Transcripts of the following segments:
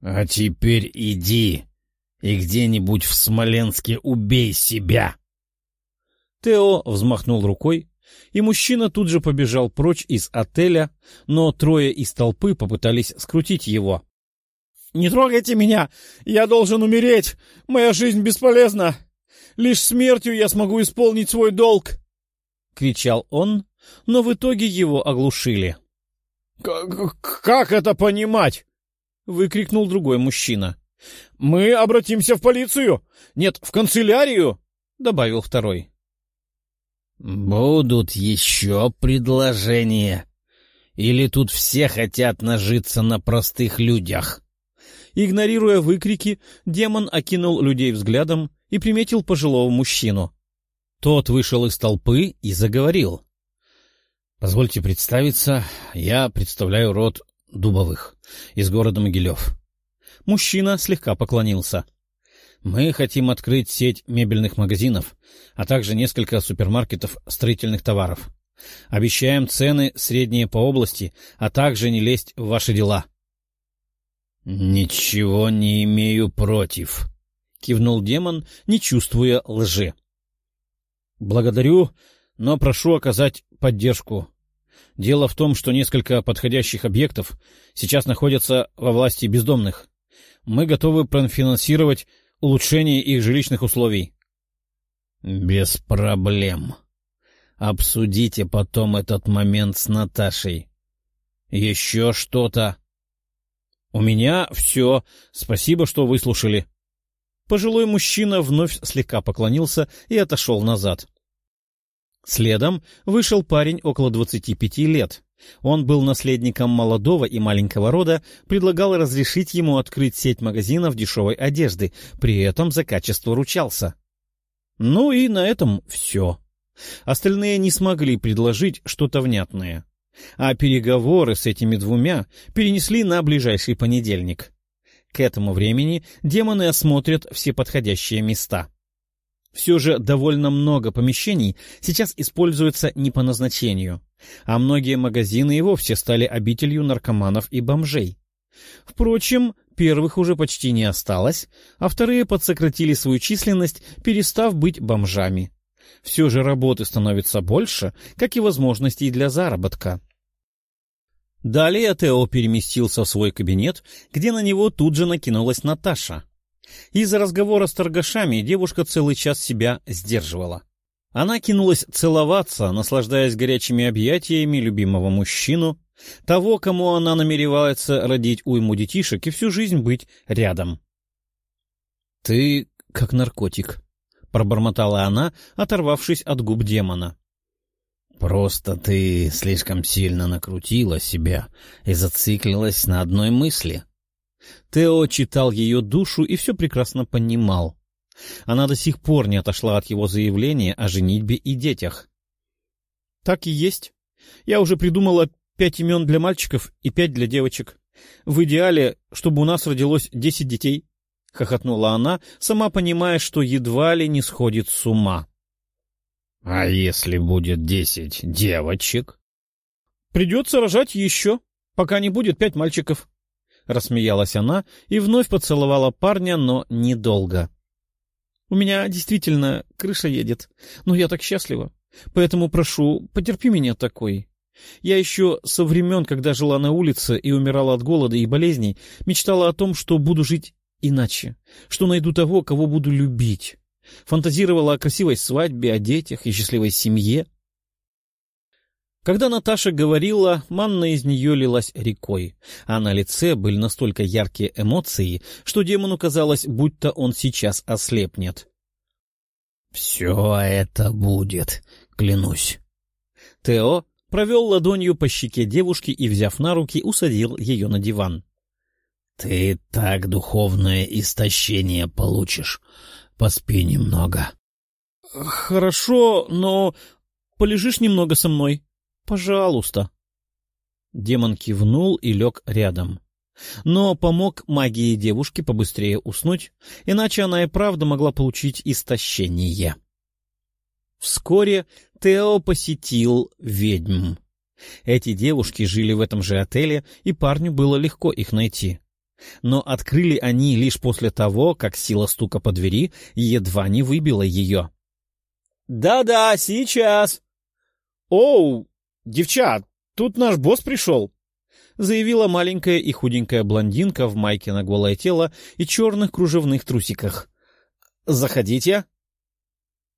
— А теперь иди и где-нибудь в Смоленске убей себя. Тео взмахнул рукой, и мужчина тут же побежал прочь из отеля, но трое из толпы попытались скрутить его. — Не трогайте меня! Я должен умереть! Моя жизнь бесполезна! Лишь смертью я смогу исполнить свой долг! — кричал он, но в итоге его оглушили. — Как это понимать? — выкрикнул другой мужчина. — Мы обратимся в полицию! Нет, в канцелярию! — добавил второй. — Будут еще предложения. Или тут все хотят нажиться на простых людях? Игнорируя выкрики, демон окинул людей взглядом и приметил пожилого мужчину. Тот вышел из толпы и заговорил. — Позвольте представиться, я представляю род Дубовых из города Могилев. Мужчина слегка поклонился. Мы хотим открыть сеть мебельных магазинов, а также несколько супермаркетов строительных товаров. Обещаем цены средние по области, а также не лезть в ваши дела. — Ничего не имею против, — кивнул демон, не чувствуя лжи. — Благодарю, но прошу оказать поддержку. Дело в том, что несколько подходящих объектов сейчас находятся во власти бездомных. Мы готовы профинансировать улучшение их жилищных условий. — Без проблем. Обсудите потом этот момент с Наташей. Еще что-то? — У меня все. Спасибо, что выслушали. Пожилой мужчина вновь слегка поклонился и отошел назад. Следом вышел парень около двадцати пяти лет. Он был наследником молодого и маленького рода, предлагал разрешить ему открыть сеть магазинов дешевой одежды, при этом за качество ручался. Ну и на этом все. Остальные не смогли предложить что-то внятное. А переговоры с этими двумя перенесли на ближайший понедельник. К этому времени демоны осмотрят все подходящие места. Все же довольно много помещений сейчас используется не по назначению, а многие магазины и вовсе стали обителью наркоманов и бомжей. Впрочем, первых уже почти не осталось, а вторые подсократили свою численность, перестав быть бомжами. Все же работы становится больше, как и возможностей для заработка. Далее Тео переместился в свой кабинет, где на него тут же накинулась Наташа — из-за разговора с торгашами девушка целый час себя сдерживала. Она кинулась целоваться, наслаждаясь горячими объятиями любимого мужчину, того, кому она намеревается родить уйму детишек и всю жизнь быть рядом. — Ты как наркотик, — пробормотала она, оторвавшись от губ демона. — Просто ты слишком сильно накрутила себя и зациклилась на одной мысли, Тео читал ее душу и все прекрасно понимал. Она до сих пор не отошла от его заявления о женитьбе и детях. — Так и есть. Я уже придумала пять имен для мальчиков и пять для девочек. В идеале, чтобы у нас родилось десять детей. — хохотнула она, сама понимая, что едва ли не сходит с ума. — А если будет десять девочек? — Придется рожать еще, пока не будет пять мальчиков. — рассмеялась она и вновь поцеловала парня, но недолго. — У меня действительно крыша едет, но я так счастлива. Поэтому прошу, потерпи меня такой. Я еще со времен, когда жила на улице и умирала от голода и болезней, мечтала о том, что буду жить иначе, что найду того, кого буду любить. Фантазировала о красивой свадьбе, о детях и счастливой семье. Когда Наташа говорила, манна из нее лилась рекой, а на лице были настолько яркие эмоции, что демону казалось, будто он сейчас ослепнет. — Все это будет, клянусь. Тео провел ладонью по щеке девушки и, взяв на руки, усадил ее на диван. — Ты так духовное истощение получишь. Поспи немного. — Хорошо, но полежишь немного со мной? Пожалуйста. Демон кивнул и лег рядом. Но помог магии девушки побыстрее уснуть, иначе она и правда могла получить истощение. Вскоре Тео посетил ведьм. Эти девушки жили в этом же отеле, и парню было легко их найти. Но открыли они лишь после того, как сила стука по двери едва не выбила ее. «Да-да, сейчас!» «Оу, девчат, тут наш босс пришел!» заявила маленькая и худенькая блондинка в майке на голое тело и черных кружевных трусиках. «Заходите!»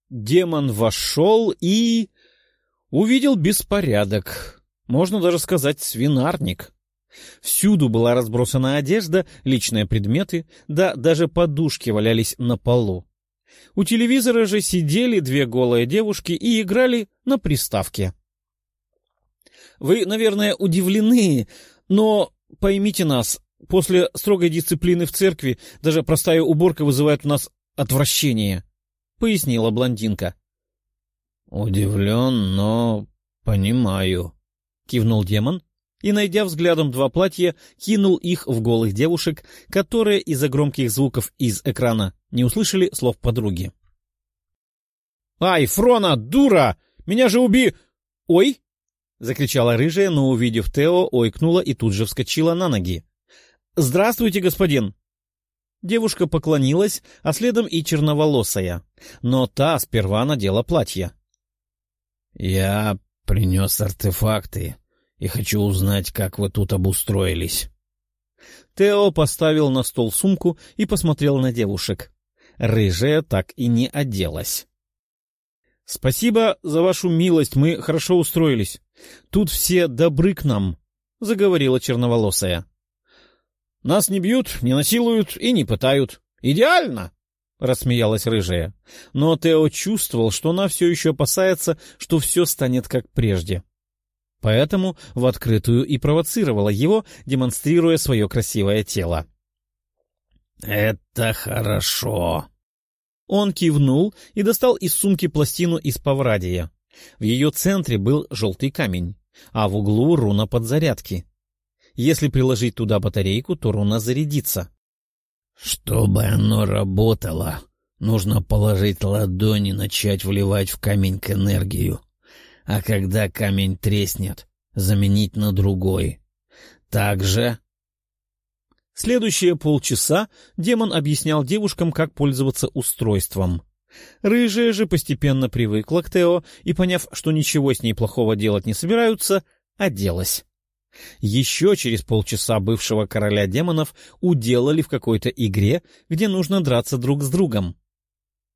Демон вошел и... увидел беспорядок. Можно даже сказать, свинарник. Всюду была разбросана одежда, личные предметы, да даже подушки валялись на полу. У телевизора же сидели две голые девушки и играли на приставке. Вы, наверное, удивлены, но поймите нас, после строгой дисциплины в церкви даже простая уборка вызывает у нас отвращение, — пояснила блондинка. — Удивлен, но понимаю, — кивнул демон и, найдя взглядом два платья, кинул их в голых девушек, которые из-за громких звуков из экрана не услышали слов подруги. «Ай, Фрона, дура! Меня же уби...» «Ой!» — закричала рыжая, но, увидев Тео, ойкнула и тут же вскочила на ноги. «Здравствуйте, господин!» Девушка поклонилась, а следом и черноволосая, но та сперва надела платье. «Я принес артефакты и хочу узнать, как вы тут обустроились». Тео поставил на стол сумку и посмотрел на девушек. Рыжая так и не оделась. — Спасибо за вашу милость, мы хорошо устроились. Тут все добры к нам, — заговорила черноволосая. — Нас не бьют, не насилуют и не пытают. Идеально! — рассмеялась рыжая. Но Тео чувствовал, что она все еще опасается, что все станет как прежде. Поэтому в открытую и провоцировала его, демонстрируя свое красивое тело. — Это хорошо, он кивнул и достал из сумки пластину из паврадия. В ее центре был желтый камень, а в углу руна подзарядки. Если приложить туда батарейку, то руна зарядится. «Чтобы оно работало, нужно положить ладонь и начать вливать в камень к энергию. А когда камень треснет, заменить на другой. Так же Следующие полчаса демон объяснял девушкам, как пользоваться устройством. Рыжая же постепенно привыкла к Тео и, поняв, что ничего с ней плохого делать не собираются, оделась. Еще через полчаса бывшего короля демонов уделали в какой-то игре, где нужно драться друг с другом.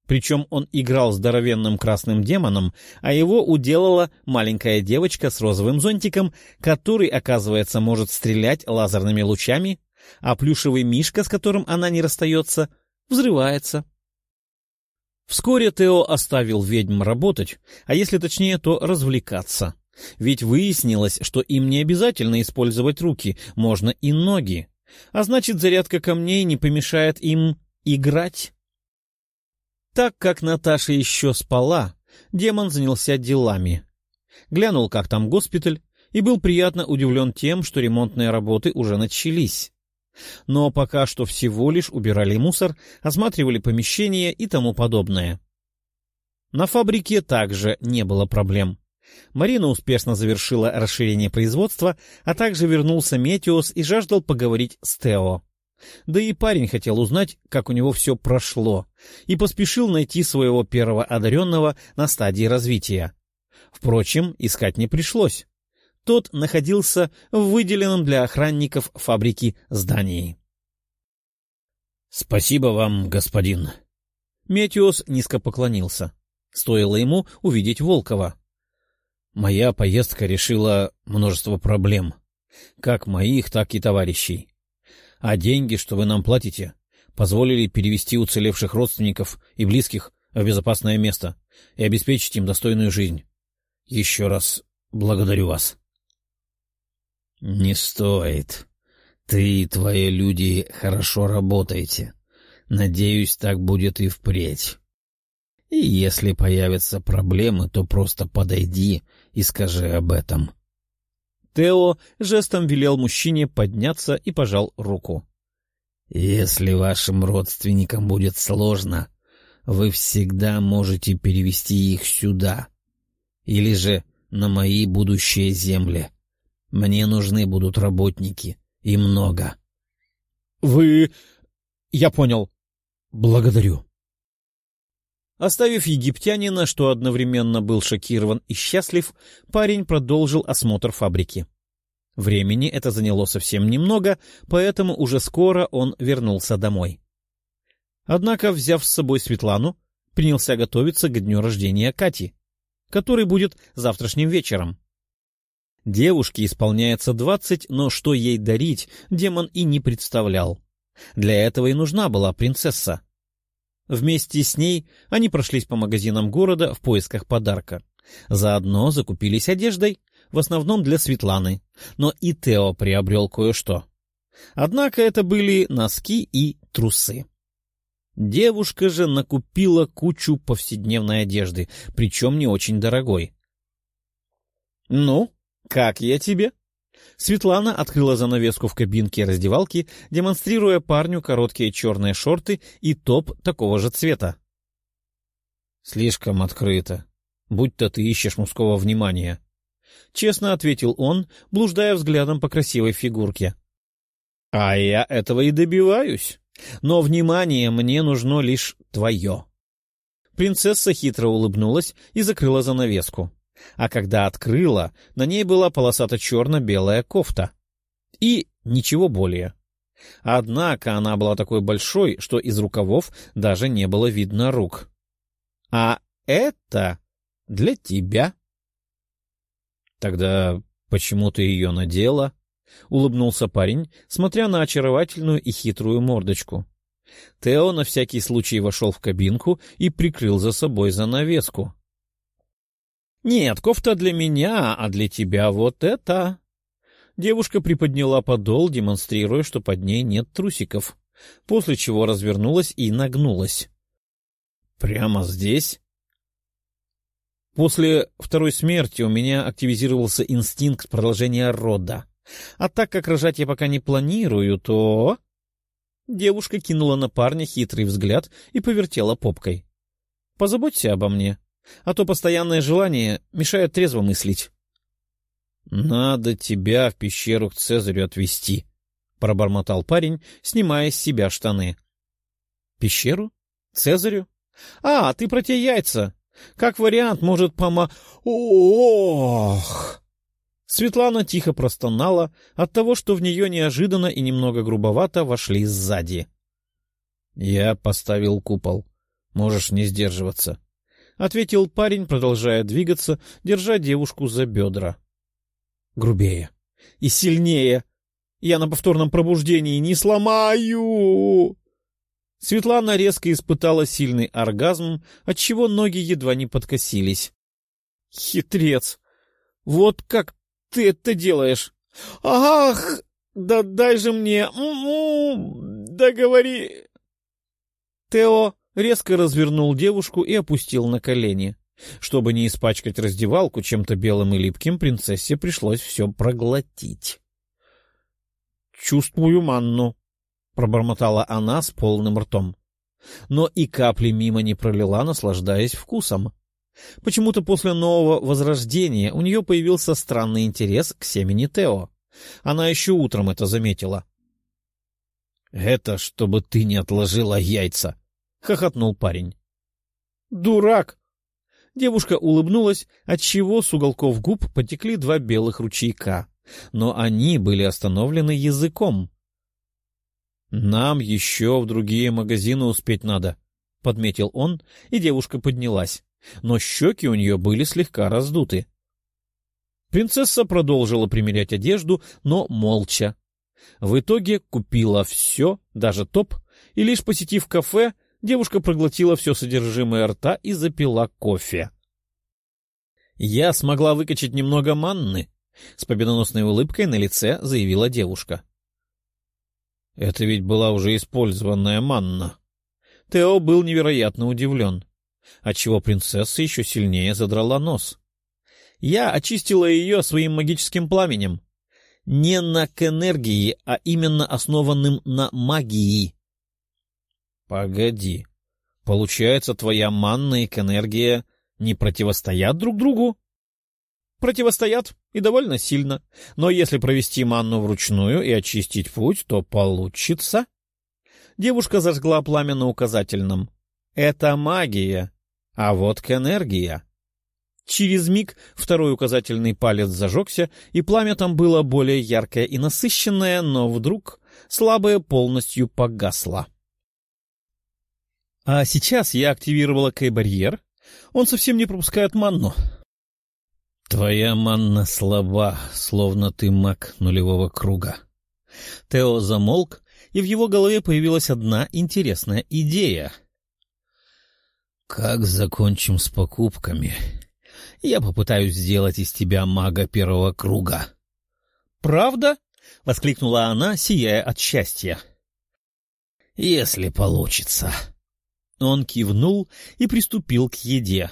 Причем он играл здоровенным красным демоном, а его уделала маленькая девочка с розовым зонтиком, который, оказывается, может стрелять лазерными лучами а плюшевый мишка, с которым она не расстается, взрывается. Вскоре Тео оставил ведьм работать, а если точнее, то развлекаться. Ведь выяснилось, что им не обязательно использовать руки, можно и ноги. А значит, зарядка камней не помешает им играть. Так как Наташа еще спала, демон занялся делами. Глянул, как там госпиталь, и был приятно удивлен тем, что ремонтные работы уже начались. Но пока что всего лишь убирали мусор, осматривали помещения и тому подобное. На фабрике также не было проблем. Марина успешно завершила расширение производства, а также вернулся Метеос и жаждал поговорить с Тео. Да и парень хотел узнать, как у него все прошло, и поспешил найти своего первого одаренного на стадии развития. Впрочем, искать не пришлось. Тот находился в выделенном для охранников фабрики здании. — Спасибо вам, господин. Метиос низко поклонился. Стоило ему увидеть Волкова. Моя поездка решила множество проблем, как моих, так и товарищей. А деньги, что вы нам платите, позволили перевести уцелевших родственников и близких в безопасное место и обеспечить им достойную жизнь. Еще раз благодарю вас. — Не стоит. Ты и твои люди хорошо работаете. Надеюсь, так будет и впредь. И если появятся проблемы, то просто подойди и скажи об этом. Тео жестом велел мужчине подняться и пожал руку. — Если вашим родственникам будет сложно, вы всегда можете перевести их сюда. Или же на мои будущие земли. Мне нужны будут работники. И много. — Вы... Я понял. Благодарю. Оставив египтянина, что одновременно был шокирован и счастлив, парень продолжил осмотр фабрики. Времени это заняло совсем немного, поэтому уже скоро он вернулся домой. Однако, взяв с собой Светлану, принялся готовиться к дню рождения Кати, который будет завтрашним вечером. Девушке исполняется двадцать, но что ей дарить, демон и не представлял. Для этого и нужна была принцесса. Вместе с ней они прошлись по магазинам города в поисках подарка. Заодно закупились одеждой, в основном для Светланы, но и Тео приобрел кое-что. Однако это были носки и трусы. Девушка же накупила кучу повседневной одежды, причем не очень дорогой. — Ну, как я тебе? Светлана открыла занавеску в кабинке раздевалки, демонстрируя парню короткие черные шорты и топ такого же цвета. — Слишком открыто. Будь-то ты ищешь мужского внимания. — честно ответил он, блуждая взглядом по красивой фигурке. — А я этого и добиваюсь. Но внимание мне нужно лишь твое. Принцесса хитро улыбнулась и закрыла занавеску а когда открыла, на ней была полосато-черно-белая кофта. И ничего более. Однако она была такой большой, что из рукавов даже не было видно рук. А это для тебя. Тогда почему ты ее надела? — улыбнулся парень, смотря на очаровательную и хитрую мордочку. Тео на всякий случай вошел в кабинку и прикрыл за собой занавеску. «Нет, кофта для меня, а для тебя вот это!» Девушка приподняла подол, демонстрируя, что под ней нет трусиков, после чего развернулась и нагнулась. «Прямо здесь?» После второй смерти у меня активизировался инстинкт продолжения рода. А так как рожать я пока не планирую, то... Девушка кинула на парня хитрый взгляд и повертела попкой. — Позаботься обо мне а то постоянное желание мешает трезво мыслить. — Надо тебя в пещеру к Цезарю отвезти, — пробормотал парень, снимая с себя штаны. — Пещеру? Цезарю? А, ты про те яйца. Как вариант, может, пома... Ох! Светлана тихо простонала от того, что в нее неожиданно и немного грубовато вошли сзади. — Я поставил купол. Можешь не сдерживаться. — ответил парень, продолжая двигаться, держа девушку за бедра. Грубее. И сильнее. Я на повторном пробуждении не сломаю! Светлана резко испытала сильный оргазм, отчего ноги едва не подкосились. Хитрец! Вот как ты это делаешь! Ах! Да дай же мне! Да говори! Тео резко развернул девушку и опустил на колени. Чтобы не испачкать раздевалку чем-то белым и липким, принцессе пришлось все проглотить. — Чувствую манну, — пробормотала она с полным ртом. Но и капли мимо не пролила, наслаждаясь вкусом. Почему-то после нового возрождения у нее появился странный интерес к семени Тео. Она еще утром это заметила. — Это чтобы ты не отложила яйца, хохотнул парень. «Дурак!» Девушка улыбнулась, отчего с уголков губ потекли два белых ручейка, но они были остановлены языком. «Нам еще в другие магазины успеть надо», — подметил он, и девушка поднялась, но щеки у нее были слегка раздуты. Принцесса продолжила примерять одежду, но молча. В итоге купила все, даже топ, и лишь посетив кафе, девушка проглотила все содержимое рта и запила кофе. «Я смогла выкачать немного манны», — с победоносной улыбкой на лице заявила девушка. «Это ведь была уже использованная манна». Тео был невероятно удивлен, отчего принцесса еще сильнее задрала нос. «Я очистила ее своим магическим пламенем. Не на к энергии, а именно основанным на магии», — Погоди. Получается, твоя манна и энергия не противостоят друг другу? Противостоят и довольно сильно. Но если провести манну вручную и очистить путь, то получится. Девушка зажгла пламя на указательном. Это магия. А вот к энергия. Через миг второй указательный палец зажегся, и пламя там было более яркое и насыщенное, но вдруг слабое полностью погасло. А сейчас я активировала Кей-барьер. Он совсем не пропускает манну. Твоя манна слаба, словно ты маг нулевого круга. Тео замолк, и в его голове появилась одна интересная идея. «Как закончим с покупками? Я попытаюсь сделать из тебя мага первого круга». «Правда?» — воскликнула она, сияя от счастья. «Если получится». Он кивнул и приступил к еде.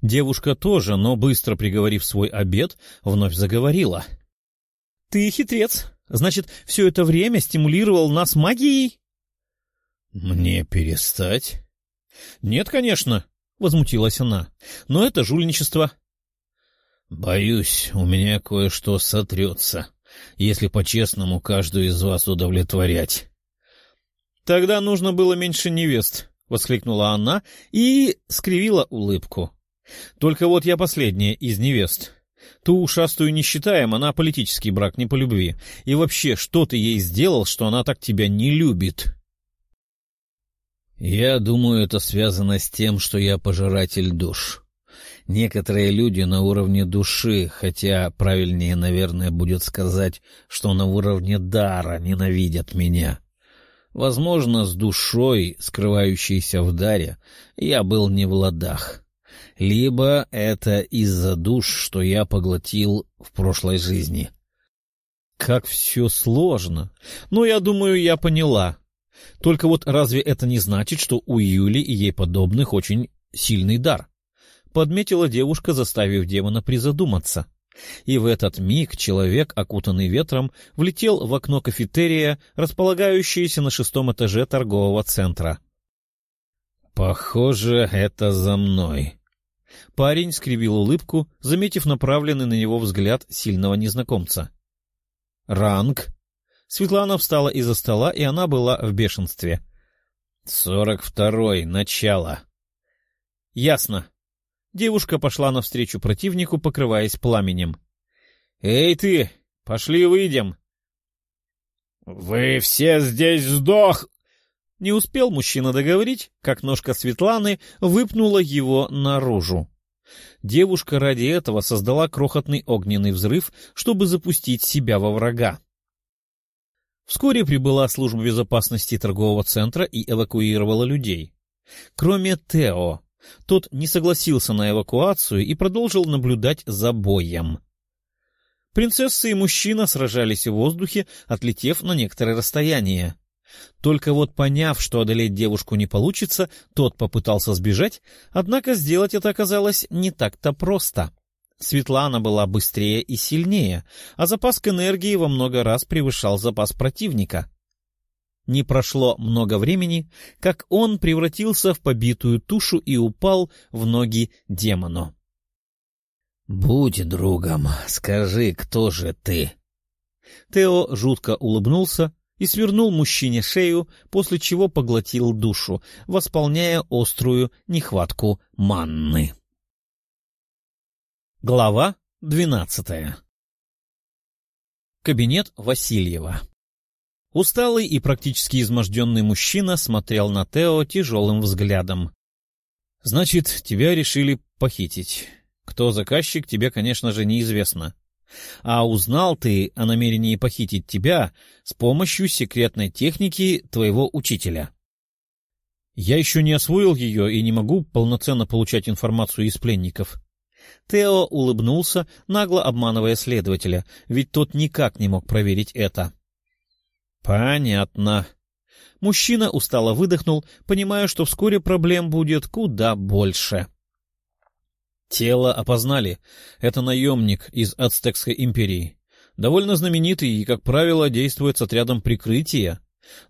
Девушка тоже, но быстро приговорив свой обед, вновь заговорила. — Ты хитрец. Значит, все это время стимулировал нас магией? — Мне перестать? — Нет, конечно, — возмутилась она. — Но это жульничество. — Боюсь, у меня кое-что сотрется, если по-честному каждую из вас удовлетворять. — Тогда нужно было меньше невест, — воскликнула она и скривила улыбку. Только вот я последняя из невест. Ту ушастую не считаем, она политический брак, не по любви. И вообще, что ты ей сделал, что она так тебя не любит? Я думаю, это связано с тем, что я пожиратель душ. Некоторые люди на уровне души, хотя правильнее, наверное, будет сказать, что на уровне дара ненавидят меня. Возможно, с душой, скрывающейся в даре, я был не в ладах либо это из-за душ, что я поглотил в прошлой жизни. Как все сложно. Но я думаю, я поняла. Только вот разве это не значит, что у Юли и ей подобных очень сильный дар? Подметила девушка, заставив демона призадуматься. И в этот миг человек, окутанный ветром, влетел в окно кафетерия, располагающееся на шестом этаже торгового центра. «Похоже, это за мной», Парень скривил улыбку, заметив направленный на него взгляд сильного незнакомца. «Ранг?» Светлана встала из-за стола, и она была в бешенстве. «Сорок второй, начало». «Ясно». Девушка пошла навстречу противнику, покрываясь пламенем. «Эй ты! Пошли выйдем!» «Вы все здесь сдох!» Не успел мужчина договорить, как ножка Светланы выпнула его наружу. Девушка ради этого создала крохотный огненный взрыв, чтобы запустить себя во врага. Вскоре прибыла служба безопасности торгового центра и эвакуировала людей. Кроме Тео. Тот не согласился на эвакуацию и продолжил наблюдать за боем. Принцесса и мужчина сражались в воздухе, отлетев на некоторое расстояние. Только вот поняв, что одолеть девушку не получится, тот попытался сбежать, однако сделать это оказалось не так-то просто. Светлана была быстрее и сильнее, а запас энергии во много раз превышал запас противника. Не прошло много времени, как он превратился в побитую тушу и упал в ноги демону. — Будь другом, скажи, кто же ты? Тео жутко улыбнулся, и свернул мужчине шею, после чего поглотил душу, восполняя острую нехватку манны. Глава двенадцатая Кабинет Васильева Усталый и практически изможденный мужчина смотрел на Тео тяжелым взглядом. — Значит, тебя решили похитить. Кто заказчик, тебе, конечно же, неизвестно. А узнал ты о намерении похитить тебя с помощью секретной техники твоего учителя. Я еще не освоил ее и не могу полноценно получать информацию из пленников. Тео улыбнулся, нагло обманывая следователя, ведь тот никак не мог проверить это. — Понятно. Мужчина устало выдохнул, понимая, что вскоре проблем будет куда больше. — Тело опознали. Это наемник из Ацтекской империи. Довольно знаменитый и, как правило, действует с отрядом прикрытия.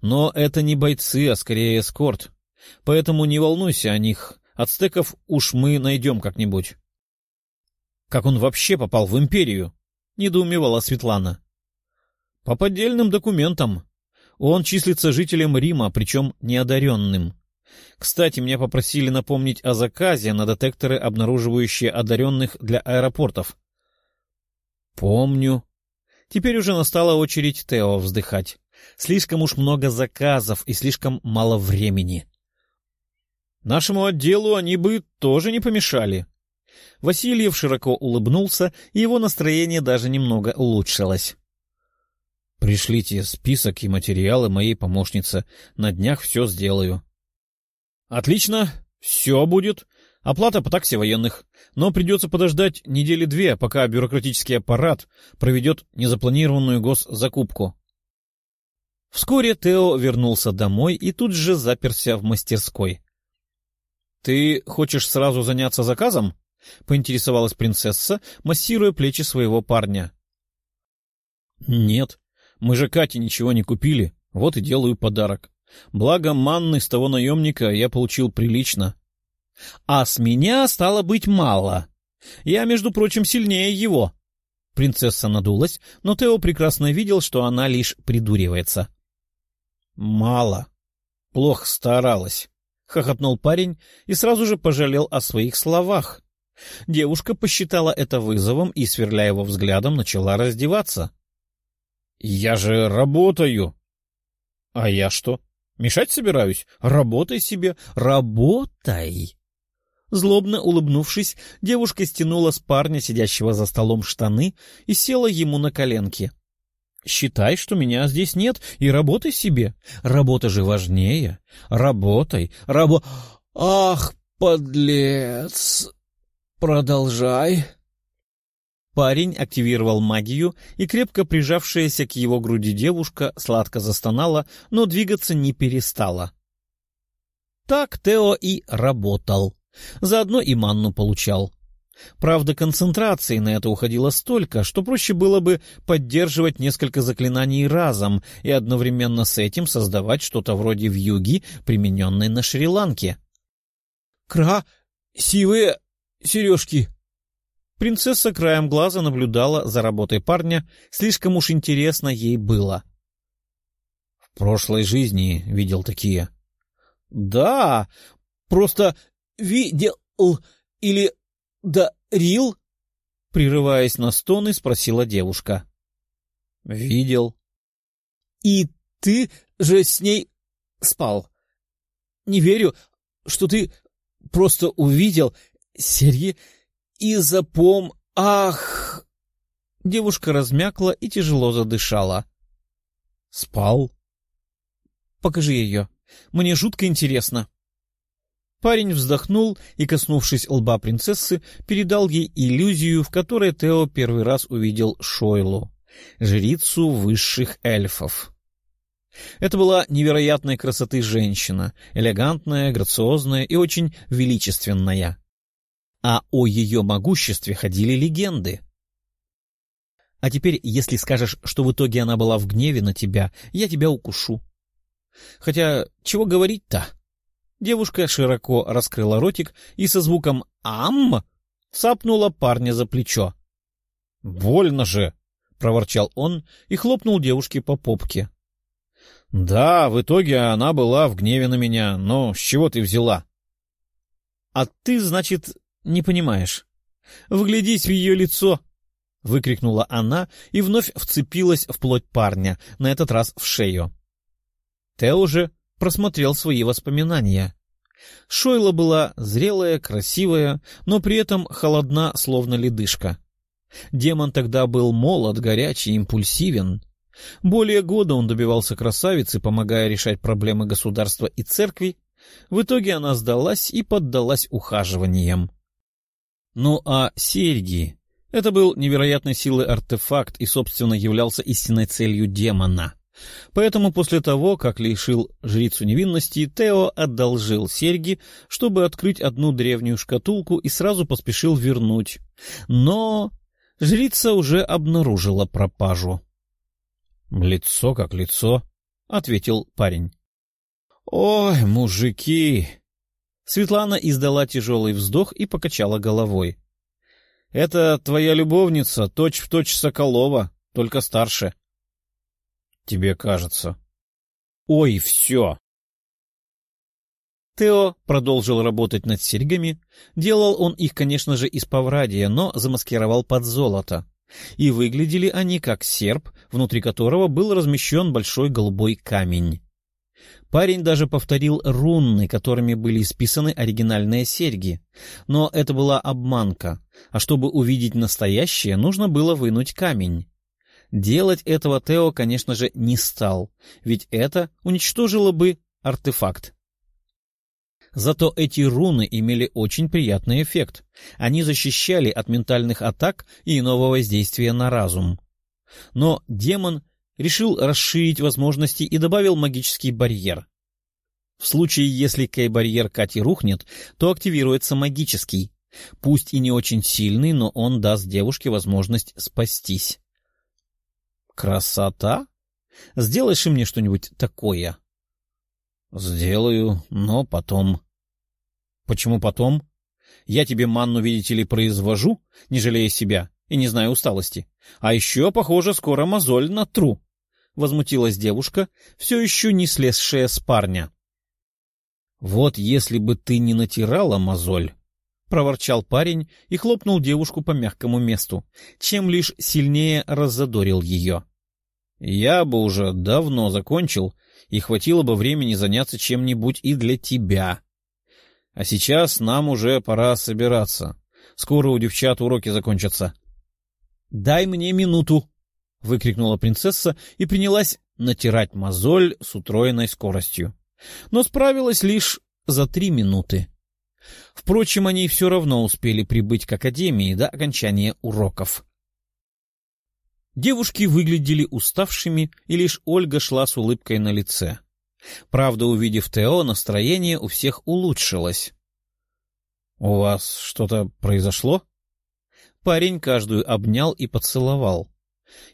Но это не бойцы, а скорее эскорт. Поэтому не волнуйся о них. Ацтеков уж мы найдем как-нибудь. Как он вообще попал в империю? — недоумевала Светлана. — По поддельным документам. Он числится жителем Рима, причем неодаренным. Кстати, меня попросили напомнить о заказе на детекторы, обнаруживающие одаренных для аэропортов. — Помню. Теперь уже настала очередь Тео вздыхать. Слишком уж много заказов и слишком мало времени. Нашему отделу они бы тоже не помешали. Васильев широко улыбнулся, и его настроение даже немного улучшилось. — Пришлите список и материалы моей помощнице. На днях все сделаю. — Отлично, все будет. Оплата по такси военных. Но придется подождать недели две, пока бюрократический аппарат проведет незапланированную госзакупку. Вскоре Тео вернулся домой и тут же заперся в мастерской. — Ты хочешь сразу заняться заказом? — поинтересовалась принцесса, массируя плечи своего парня. — Нет, мы же Кате ничего не купили, вот и делаю подарок. Благо манны с того наемника я получил прилично. А с меня стало быть мало. Я, между прочим, сильнее его. Принцесса надулась, но Тео прекрасно видел, что она лишь придуривается. — Мало. Плохо старалась. — хохотнул парень и сразу же пожалел о своих словах. Девушка посчитала это вызовом и, сверляя его взглядом, начала раздеваться. — Я же работаю. — А я что? Мешать собираюсь? Работай себе, работай! Злобно улыбнувшись, девушка стянула с парня, сидящего за столом, штаны и села ему на коленки. — Считай, что меня здесь нет, и работай себе. Работа же важнее. Работай, рабо... Ах, подлец! Продолжай. Парень активировал магию, и крепко прижавшаяся к его груди девушка сладко застонала, но двигаться не перестала. Так Тео и работал. Заодно и манну получал. Правда, концентрации на это уходило столько, что проще было бы поддерживать несколько заклинаний разом и одновременно с этим создавать что-то вроде вьюги, примененной на Шри-Ланке. «Кра... сивые сережки!» Принцесса краем глаза наблюдала за работой парня, слишком уж интересно ей было. — В прошлой жизни видел такие. — Да, просто видел или дарил? — прерываясь на стоны, спросила девушка. — Видел. — И ты же с ней спал? Не верю, что ты просто увидел серьги и запом... Ах! Девушка размякла и тяжело задышала. — Спал? — Покажи ее. Мне жутко интересно. Парень вздохнул и, коснувшись лба принцессы, передал ей иллюзию, в которой Тео первый раз увидел Шойлу, жрицу высших эльфов. Это была невероятной красоты женщина, элегантная, грациозная и очень величественная а о ее могуществе ходили легенды. А теперь, если скажешь, что в итоге она была в гневе на тебя, я тебя укушу. Хотя, чего говорить-то? Девушка широко раскрыла ротик и со звуком «Ам!» цапнула парня за плечо. — Больно же! — проворчал он и хлопнул девушке по попке. — Да, в итоге она была в гневе на меня, но с чего ты взяла? — А ты, значит, не понимаешь. Вглядись в ее лицо! — выкрикнула она и вновь вцепилась в плоть парня, на этот раз в шею. Тео же просмотрел свои воспоминания. Шойла была зрелая, красивая, но при этом холодна, словно ледышка. Демон тогда был молод, горячий, импульсивен. Более года он добивался красавицы, помогая решать проблемы государства и церкви. В итоге она сдалась и поддалась ухаживаниям. Ну а серьги — это был невероятной силы артефакт и, собственно, являлся истинной целью демона. Поэтому после того, как лишил жрицу невинности, Тео одолжил серьги, чтобы открыть одну древнюю шкатулку и сразу поспешил вернуть. Но жрица уже обнаружила пропажу. — Лицо как лицо, — ответил парень. — Ой, мужики! Светлана издала тяжелый вздох и покачала головой. — Это твоя любовница, точь-в-точь точь Соколова, только старше. — Тебе кажется. — Ой, все! Тео продолжил работать над серьгами. Делал он их, конечно же, из паврадия, но замаскировал под золото. И выглядели они как серп, внутри которого был размещен большой голубой камень. Парень даже повторил руны, которыми были исписаны оригинальные серьги. Но это была обманка, а чтобы увидеть настоящее, нужно было вынуть камень. Делать этого Тео, конечно же, не стал, ведь это уничтожило бы артефакт. Зато эти руны имели очень приятный эффект. Они защищали от ментальных атак и иного воздействия на разум. Но демон решил расширить возможности и добавил магический барьер. В случае, если кей-барьер Кати рухнет, то активируется магический. Пусть и не очень сильный, но он даст девушке возможность спастись. Красота? Сделаешь и мне что-нибудь такое? Сделаю, но потом. Почему потом? Я тебе манну, видите ли, произвожу, не жалея себя и не зная усталости. А еще, похоже, скоро мозоль натру. Возмутилась девушка, все еще не слезшая с парня. — Вот если бы ты не натирала мозоль, — проворчал парень и хлопнул девушку по мягкому месту, чем лишь сильнее раззадорил ее. — Я бы уже давно закончил, и хватило бы времени заняться чем-нибудь и для тебя. А сейчас нам уже пора собираться. Скоро у девчат уроки закончатся. — Дай мне минуту! — выкрикнула принцесса и принялась натирать мозоль с утроенной скоростью. Но справилась лишь за три минуты. Впрочем, они все равно успели прибыть к академии до окончания уроков. Девушки выглядели уставшими, и лишь Ольга шла с улыбкой на лице. Правда, увидев Тео, настроение у всех улучшилось. — У вас что-то произошло? Парень каждую обнял и поцеловал.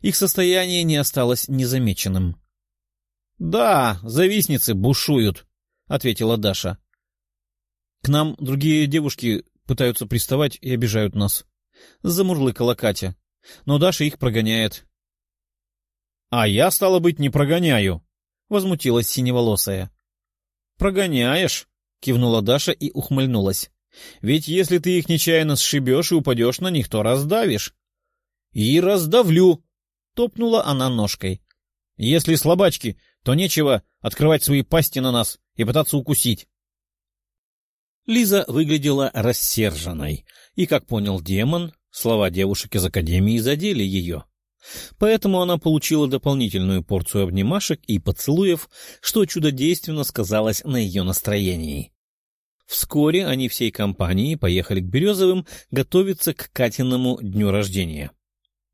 Их состояние не осталось незамеченным. — Да, завистницы бушуют, — ответила Даша. — К нам другие девушки пытаются приставать и обижают нас. Замурлыкала Катя. Но Даша их прогоняет. — А я, стало быть, не прогоняю, — возмутилась синеволосая. — Прогоняешь? — кивнула Даша и ухмыльнулась. — Ведь если ты их нечаянно сшибешь и упадешь на них, то раздавишь. — И раздавлю! — топнула она ножкой. — Если слабачки, то нечего открывать свои пасти на нас и пытаться укусить. Лиза выглядела рассерженной, и, как понял демон, слова девушек из Академии задели ее. Поэтому она получила дополнительную порцию обнимашек и поцелуев, что чудодейственно сказалось на ее настроении. Вскоре они всей компанией поехали к Березовым готовиться к Катиному дню рождения.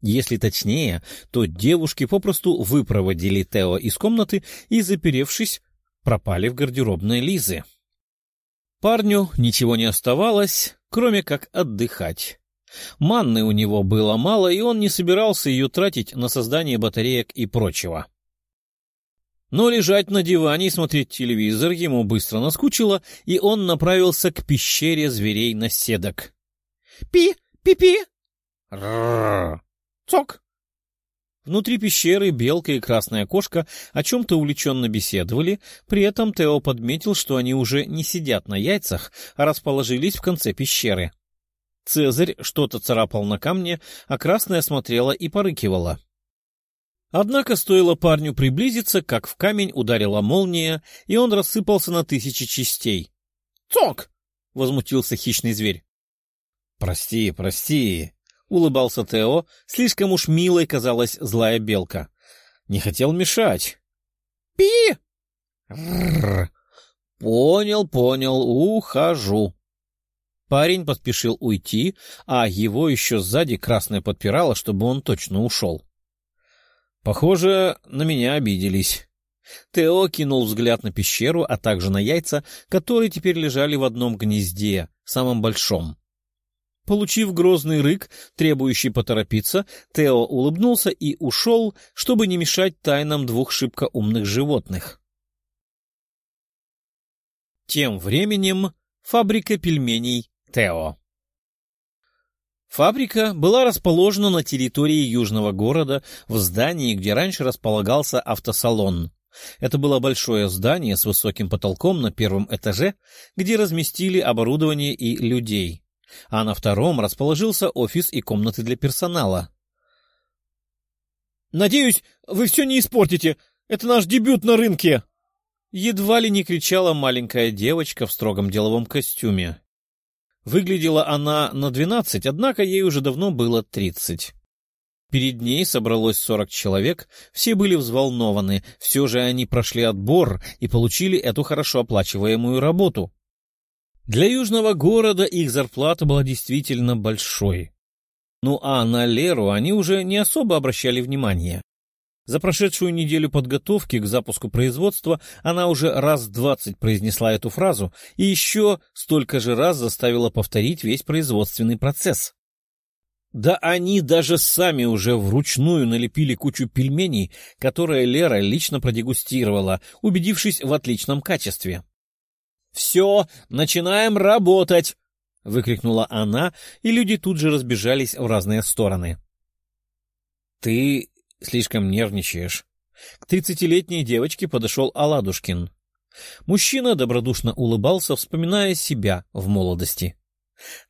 Если точнее, то девушки попросту выпроводили Тео из комнаты и, заперевшись, пропали в гардеробной Лизы. Парню ничего не оставалось, кроме как отдыхать. Манны у него было мало, и он не собирался ее тратить на создание батареек и прочего. Но лежать на диване и смотреть телевизор ему быстро наскучило, и он направился к пещере зверей-наседок. «Пи! Пи-пи!» «Цок!» Внутри пещеры белка и красная кошка о чем-то увлеченно беседовали, при этом Тео подметил, что они уже не сидят на яйцах, а расположились в конце пещеры. Цезарь что-то царапал на камне, а красная смотрела и порыкивала. Однако стоило парню приблизиться, как в камень ударила молния, и он рассыпался на тысячи частей. «Цок!» — возмутился хищный зверь. «Прости, прости!» — улыбался Тео, слишком уж милой казалась злая белка. «Не хотел мешать». «Пи!» «Понял, понял, ухожу». Парень поспешил уйти, а его еще сзади красная подпирала, чтобы он точно ушел. Похоже, на меня обиделись. Тео кинул взгляд на пещеру, а также на яйца, которые теперь лежали в одном гнезде, самом большом. Получив грозный рык, требующий поторопиться, Тео улыбнулся и ушел, чтобы не мешать тайнам двух шибко умных животных. Тем временем фабрика пельменей Тео. Фабрика была расположена на территории южного города в здании, где раньше располагался автосалон. Это было большое здание с высоким потолком на первом этаже, где разместили оборудование и людей. А на втором расположился офис и комнаты для персонала. «Надеюсь, вы все не испортите. Это наш дебют на рынке!» Едва ли не кричала маленькая девочка в строгом деловом костюме. Выглядела она на двенадцать, однако ей уже давно было тридцать. Перед ней собралось сорок человек, все были взволнованы, все же они прошли отбор и получили эту хорошо оплачиваемую работу. Для южного города их зарплата была действительно большой. Ну а на Леру они уже не особо обращали внимания. За прошедшую неделю подготовки к запуску производства она уже раз двадцать произнесла эту фразу и еще столько же раз заставила повторить весь производственный процесс. Да они даже сами уже вручную налепили кучу пельменей, которые Лера лично продегустировала, убедившись в отличном качестве. «Все, начинаем работать!» — выкрикнула она, и люди тут же разбежались в разные стороны. «Ты слишком нервничаешь. К тридцатилетней девочке подошел Аладушкин. Мужчина добродушно улыбался, вспоминая себя в молодости.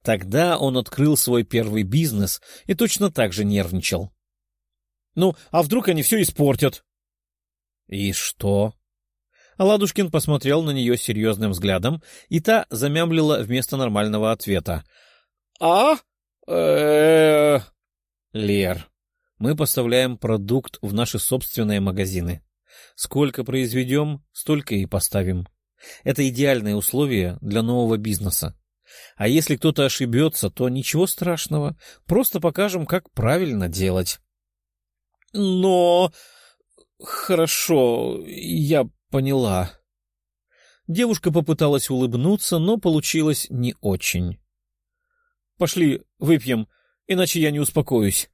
Тогда он открыл свой первый бизнес и точно так же нервничал. — Ну, а вдруг они все испортят? — И что? Аладушкин посмотрел на нее серьезным взглядом, и та замямлила вместо нормального ответа. — А? э Лер, мы поставляем продукт в наши собственные магазины. Сколько произведем, столько и поставим. Это идеальное условие для нового бизнеса. А если кто-то ошибется, то ничего страшного, просто покажем, как правильно делать. Но... Хорошо, я поняла. Девушка попыталась улыбнуться, но получилось не очень. Пошли, выпьем, иначе я не успокоюсь.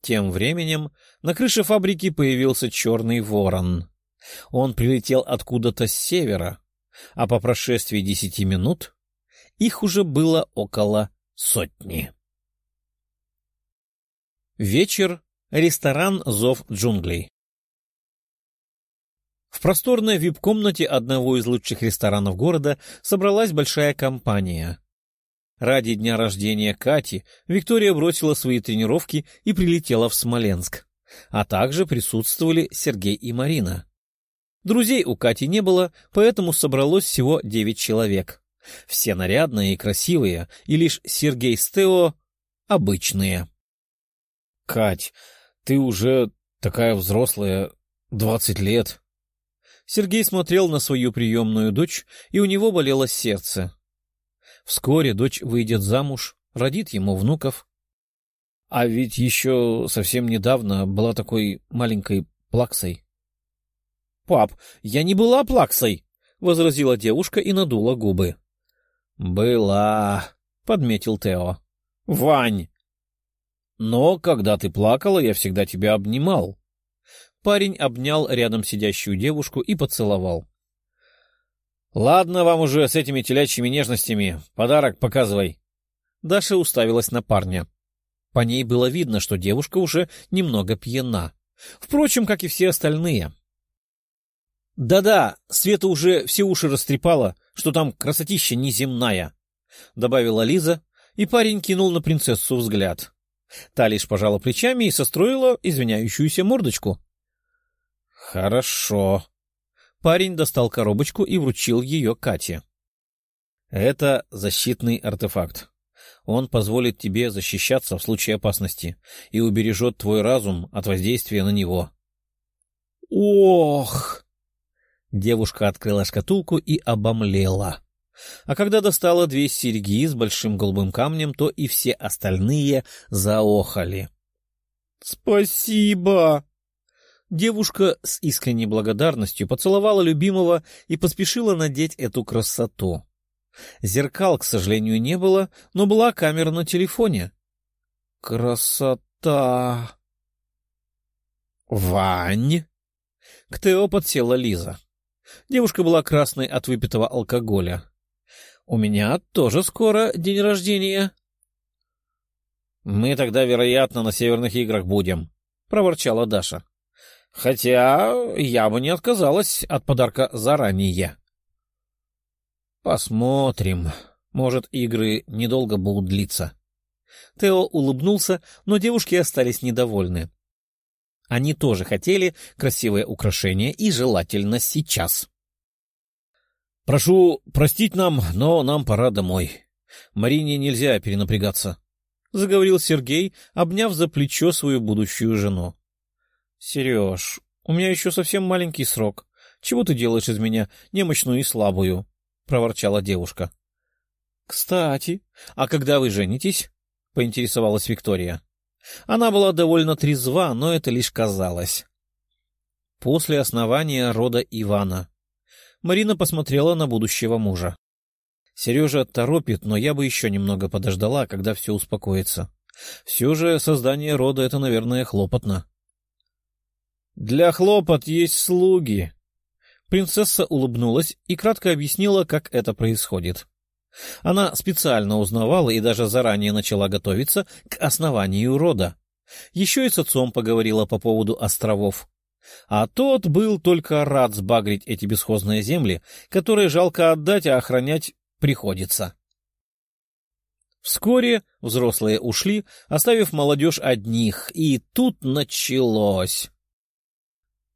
Тем временем на крыше фабрики появился черный ворон. Он прилетел откуда-то с севера, а по прошествии десяти минут их уже было около сотни. Вечер. Ресторан «Зов джунглей». В просторной вип-комнате одного из лучших ресторанов города собралась большая компания. Ради дня рождения Кати Виктория бросила свои тренировки и прилетела в Смоленск. А также присутствовали Сергей и Марина. Друзей у Кати не было, поэтому собралось всего девять человек. Все нарядные и красивые, и лишь Сергей с Тео обычные. — Кать, ты уже такая взрослая, двадцать лет. Сергей смотрел на свою приемную дочь, и у него болело сердце. Вскоре дочь выйдет замуж, родит ему внуков. А ведь еще совсем недавно была такой маленькой плаксой. — Пап, я не была плаксой! — возразила девушка и надула губы. — Была, — подметил Тео. — Вань! — Но когда ты плакала, я всегда тебя обнимал. Парень обнял рядом сидящую девушку и поцеловал. — Ладно вам уже с этими телячьими нежностями. Подарок показывай. Даша уставилась на парня. По ней было видно, что девушка уже немного пьяна. Впрочем, как и все остальные. «Да — Света уже все уши растрепала, что там красотища неземная, — добавила Лиза, и парень кинул на принцессу взгляд. Та лишь пожала плечами и состроила извиняющуюся мордочку. — Хорошо, Парень достал коробочку и вручил ее Кате. Это защитный артефакт. Он позволит тебе защищаться в случае опасности и убережет твой разум от воздействия на него. Ох! Девушка открыла шкатулку и обомлела. А когда достала две серьги с большим голубым камнем, то и все остальные заохали. — Спасибо! Девушка с искренней благодарностью поцеловала любимого и поспешила надеть эту красоту. Зеркал, к сожалению, не было, но была камера на телефоне. Красота! Вань! К Тео подсела Лиза. Девушка была красной от выпитого алкоголя. — У меня тоже скоро день рождения. — Мы тогда, вероятно, на Северных играх будем, — проворчала Даша. — Хотя я бы не отказалась от подарка заранее. — Посмотрим. Может, игры недолго будут длиться. Тео улыбнулся, но девушки остались недовольны. Они тоже хотели красивое украшение и желательно сейчас. — Прошу простить нам, но нам пора домой. Марине нельзя перенапрягаться, — заговорил Сергей, обняв за плечо свою будущую жену. — Сереж, у меня еще совсем маленький срок. Чего ты делаешь из меня немощную и слабую? — проворчала девушка. — Кстати, а когда вы женитесь? — поинтересовалась Виктория. Она была довольно трезва, но это лишь казалось. После основания рода Ивана Марина посмотрела на будущего мужа. Сережа торопит, но я бы еще немного подождала, когда все успокоится. Все же создание рода — это, наверное, хлопотно. — Для хлопот есть слуги. Принцесса улыбнулась и кратко объяснила, как это происходит. Она специально узнавала и даже заранее начала готовиться к основанию рода. Еще и с отцом поговорила по поводу островов. А тот был только рад сбагрить эти бесхозные земли, которые жалко отдать, а охранять приходится. Вскоре взрослые ушли, оставив молодежь одних, и тут началось. —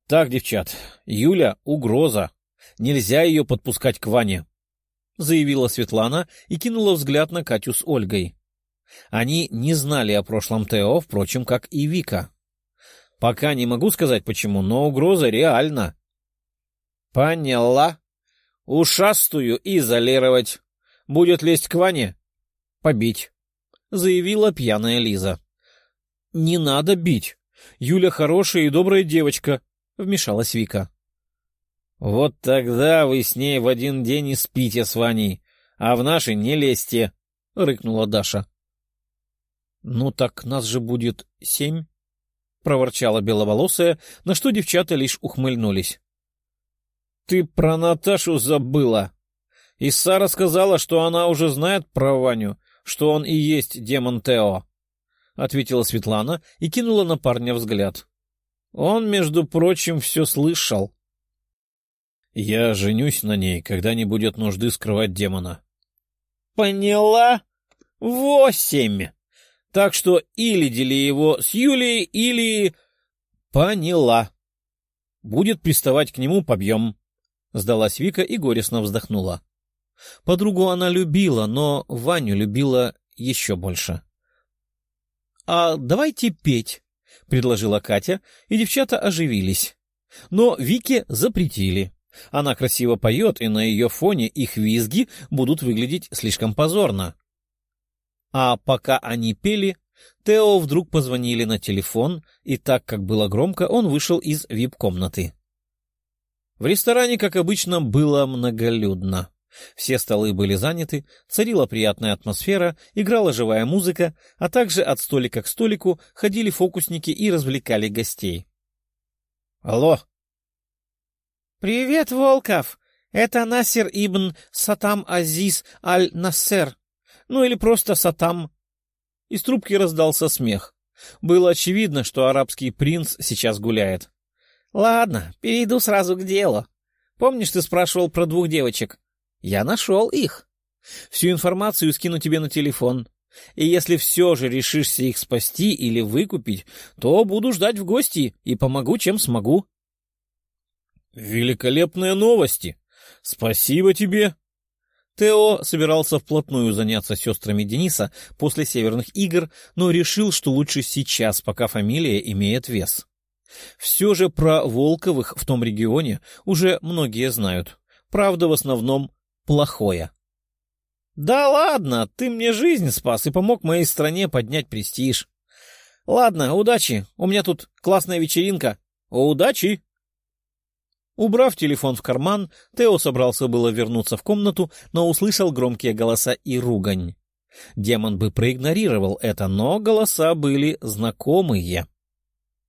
Так, девчат, Юля — угроза. Нельзя ее подпускать к Ване, — заявила Светлана и кинула взгляд на Катю с Ольгой. Они не знали о прошлом Тео, впрочем, как и Вика. Пока не могу сказать почему, но угроза реальна. — Поняла. Ушастую изолировать. Будет лезть к Ване? — Побить, — заявила пьяная Лиза. — Не надо бить. Юля хорошая и добрая девочка, — вмешалась Вика. — Вот тогда вы с ней в один день и спите с Ваней, а в наши не лезьте, — рыкнула Даша. — Ну так нас же будет семь, проворчала беловолосая, на что девчата лишь ухмыльнулись. — Ты про Наташу забыла. И Сара сказала, что она уже знает про Ваню, что он и есть демон Тео, — ответила Светлана и кинула на парня взгляд. Он, между прочим, все слышал. — Я женюсь на ней, когда не будет нужды скрывать демона. — Поняла? Восемь! Так что или дели его с Юлей, или... Поняла. Будет приставать к нему, побьем. Сдалась Вика и горестно вздохнула. Подругу она любила, но Ваню любила еще больше. — А давайте петь, — предложила Катя, и девчата оживились. Но Вике запретили. Она красиво поет, и на ее фоне их визги будут выглядеть слишком позорно. А пока они пели, Тео вдруг позвонили на телефон, и так как было громко, он вышел из вип-комнаты. В ресторане, как обычно, было многолюдно. Все столы были заняты, царила приятная атмосфера, играла живая музыка, а также от столика к столику ходили фокусники и развлекали гостей. «Алло!» «Привет, Волков! Это Насер ибн Сатам Азиз Аль-Нассер ну или просто Сатам. Из трубки раздался смех. Было очевидно, что арабский принц сейчас гуляет. — Ладно, перейду сразу к делу. Помнишь, ты спрашивал про двух девочек? Я нашел их. Всю информацию скину тебе на телефон. И если все же решишься их спасти или выкупить, то буду ждать в гости и помогу, чем смогу. — Великолепные новости! Спасибо тебе! Тео собирался вплотную заняться сестрами Дениса после Северных игр, но решил, что лучше сейчас, пока фамилия имеет вес. Все же про Волковых в том регионе уже многие знают. Правда, в основном плохое. «Да ладно, ты мне жизнь спас и помог моей стране поднять престиж. Ладно, удачи, у меня тут классная вечеринка. Удачи!» Убрав телефон в карман, Тео собрался было вернуться в комнату, но услышал громкие голоса и ругань. Демон бы проигнорировал это, но голоса были знакомые.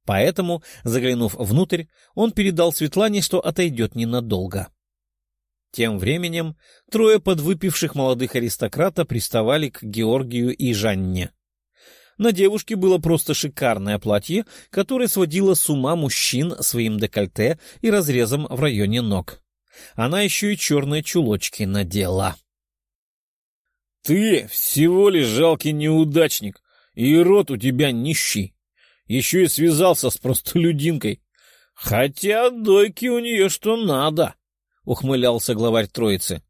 Поэтому, заглянув внутрь, он передал Светлане, что отойдет ненадолго. Тем временем трое подвыпивших молодых аристократа приставали к Георгию и Жанне. На девушке было просто шикарное платье, которое сводило с ума мужчин своим декольте и разрезом в районе ног. Она еще и черные чулочки надела. — Ты всего лишь жалкий неудачник, и рот у тебя нищий. Еще и связался с простолюдинкой. Хотя дойки у нее что надо, — ухмылялся главарь троицы.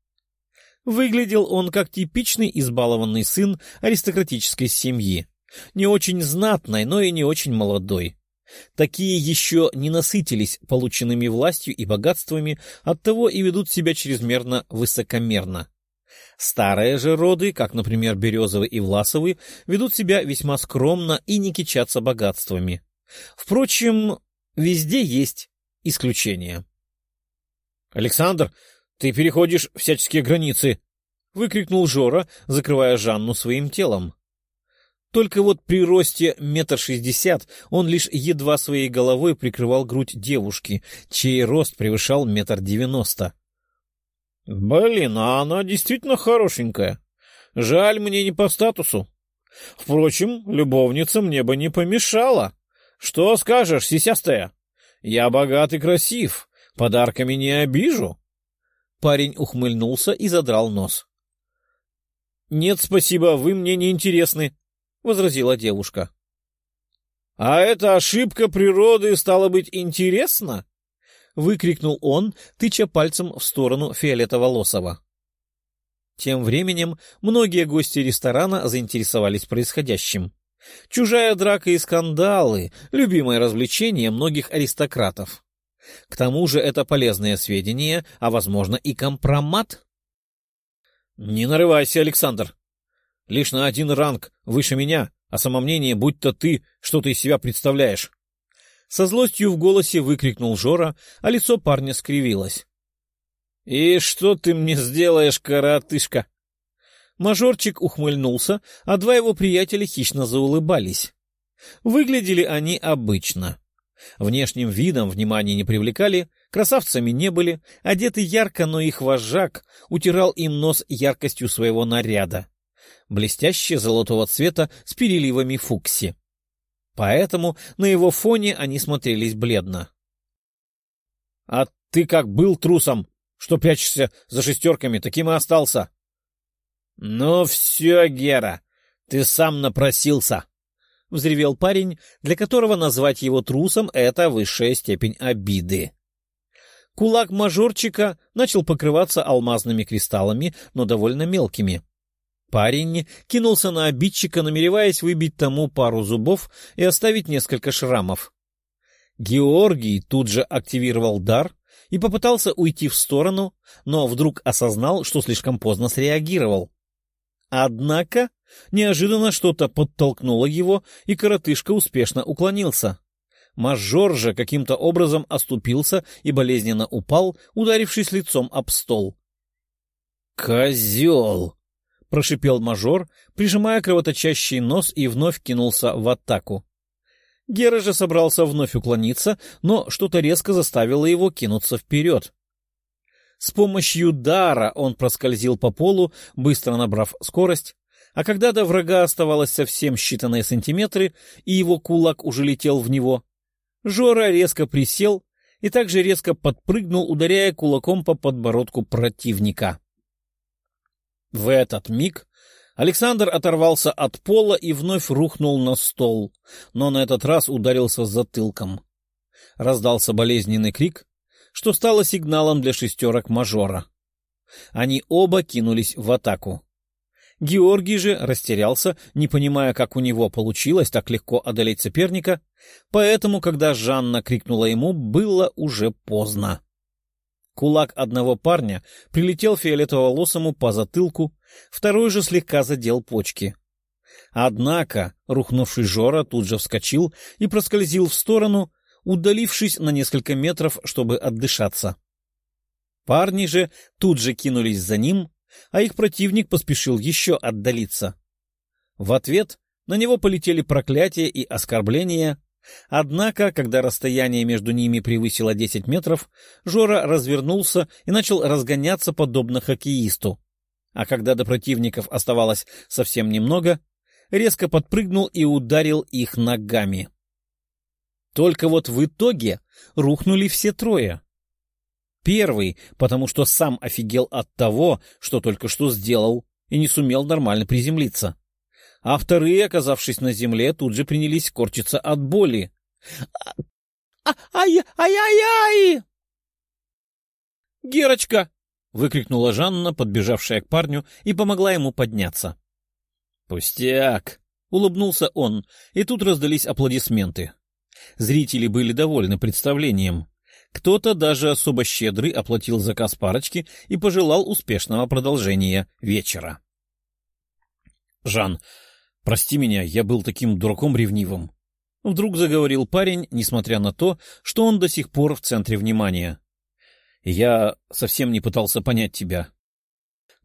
Выглядел он как типичный избалованный сын аристократической семьи. Не очень знатной, но и не очень молодой. Такие еще не насытились полученными властью и богатствами, оттого и ведут себя чрезмерно высокомерно. Старые же роды, как, например, Березовы и Власовы, ведут себя весьма скромно и не кичатся богатствами. Впрочем, везде есть исключения. — Александр, ты переходишь всяческие границы! — выкрикнул Жора, закрывая Жанну своим телом. Только вот при росте метр шестьдесят он лишь едва своей головой прикрывал грудь девушки, чей рост превышал метр девяносто. Блин, а она действительно хорошенькая. Жаль мне не по статусу. Впрочем, любовница мне бы не помешала. Что скажешь, сисястая? Я богат и красив, подарками не обижу. Парень ухмыльнулся и задрал нос. — Нет, спасибо, вы мне не интересны, — возразила девушка. — А эта ошибка природы стала быть интересна? выкрикнул он, тыча пальцем в сторону фиолетоволосого. Тем временем многие гости ресторана заинтересовались происходящим. Чужая драка и скандалы — любимое развлечение многих аристократов. К тому же это полезное сведения, а, возможно, и компромат. — Не нарывайся, Александр. Лишь на один ранг выше меня, а самомнение, будь то ты, что ты из себя представляешь. Со злостью в голосе выкрикнул Жора, а лицо парня скривилось. — И что ты мне сделаешь, коротышка? Мажорчик ухмыльнулся, а два его приятеля хищно заулыбались. Выглядели они обычно. Внешним видом внимания не привлекали, красавцами не были, одеты ярко, но их вожак утирал им нос яркостью своего наряда. Блестящие золотого цвета с переливами фукси. Поэтому на его фоне они смотрелись бледно. — А ты как был трусом, что прячешься за шестерками, таким и остался. — Ну все, Гера, ты сам напросился, — взревел парень, для которого назвать его трусом — это высшая степень обиды. Кулак мажорчика начал покрываться алмазными кристаллами, но довольно мелкими. Парень кинулся на обидчика, намереваясь выбить тому пару зубов и оставить несколько шрамов. Георгий тут же активировал дар и попытался уйти в сторону, но вдруг осознал, что слишком поздно среагировал. Однако неожиданно что-то подтолкнуло его, и коротышка успешно уклонился. Мажор же каким-то образом оступился и болезненно упал, ударившись лицом об стол. «Козел!» — прошипел мажор, прижимая кровоточащий нос и вновь кинулся в атаку. Гера же собрался вновь уклониться, но что-то резко заставило его кинуться вперед. С помощью дара он проскользил по полу, быстро набрав скорость, а когда до врага оставалось совсем считанные сантиметры, и его кулак уже летел в него, Жора резко присел и также резко подпрыгнул, ударяя кулаком по подбородку противника. В этот миг Александр оторвался от пола и вновь рухнул на стол, но на этот раз ударился затылком. Раздался болезненный крик, что стало сигналом для шестерок мажора. Они оба кинулись в атаку. Георгий же растерялся, не понимая, как у него получилось так легко одолеть соперника, поэтому, когда Жанна крикнула ему, было уже поздно. Кулак одного парня прилетел фиолетово-волосому по затылку, второй же слегка задел почки. Однако рухнувший Жора тут же вскочил и проскользил в сторону, удалившись на несколько метров, чтобы отдышаться. Парни же тут же кинулись за ним, а их противник поспешил еще отдалиться. В ответ на него полетели проклятия и оскорбления, Однако, когда расстояние между ними превысило 10 метров, Жора развернулся и начал разгоняться подобно хоккеисту. А когда до противников оставалось совсем немного, резко подпрыгнул и ударил их ногами. Только вот в итоге рухнули все трое. Первый, потому что сам офигел от того, что только что сделал, и не сумел нормально приземлиться. А вторые, оказавшись на земле, тут же принялись корчиться от боли. «Ай-ай-ай-ай!» «Герочка!» — выкрикнула Жанна, подбежавшая к парню, и помогла ему подняться. «Пустяк!» — улыбнулся он, и тут раздались аплодисменты. Зрители были довольны представлением. Кто-то даже особо щедрый оплатил заказ парочки и пожелал успешного продолжения вечера. «Жан, прости меня, я был таким дураком ревнивым», — вдруг заговорил парень, несмотря на то, что он до сих пор в центре внимания. «Я совсем не пытался понять тебя.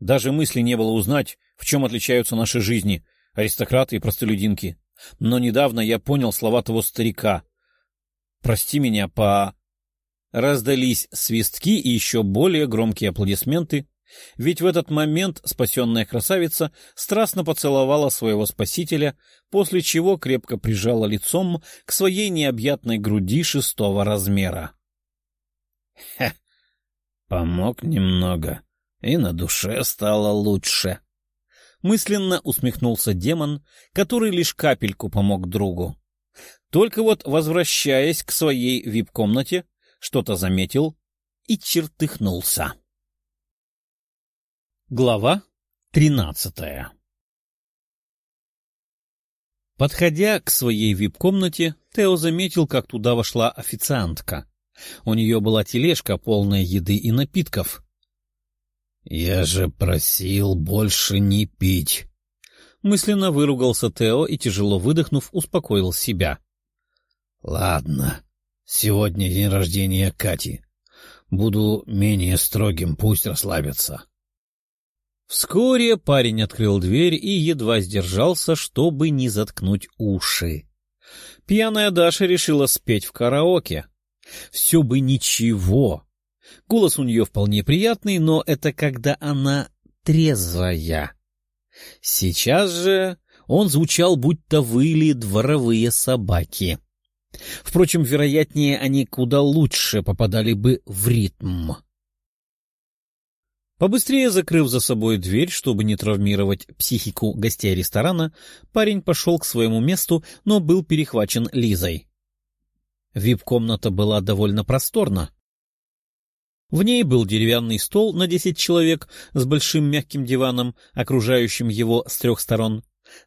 Даже мысли не было узнать, в чем отличаются наши жизни, аристократы и простолюдинки. Но недавно я понял слова того старика. «Прости меня по...» Раздались свистки и еще более громкие аплодисменты, ведь в этот момент спасенная красавица страстно поцеловала своего спасителя, после чего крепко прижала лицом к своей необъятной груди шестого размера. «Хе! Помог немного, и на душе стало лучше», мысленно усмехнулся демон, который лишь капельку помог другу. Только вот, возвращаясь к своей вип-комнате, что-то заметил и чертыхнулся. Глава тринадцатая Подходя к своей вип-комнате, Тео заметил, как туда вошла официантка. У нее была тележка, полная еды и напитков. «Я же просил больше не пить!» Мысленно выругался Тео и, тяжело выдохнув, успокоил себя. «Ладно, сегодня день рождения Кати. Буду менее строгим, пусть расслабится». Вскоре парень открыл дверь и едва сдержался, чтобы не заткнуть уши. Пьяная Даша решила спеть в караоке. Все бы ничего, Голос у нее вполне приятный, но это когда она трезвая. Сейчас же он звучал, будто выли дворовые собаки. Впрочем, вероятнее, они куда лучше попадали бы в ритм. Побыстрее закрыв за собой дверь, чтобы не травмировать психику гостей ресторана, парень пошел к своему месту, но был перехвачен Лизой. Вип-комната была довольно просторна. В ней был деревянный стол на десять человек с большим мягким диваном, окружающим его с трех сторон.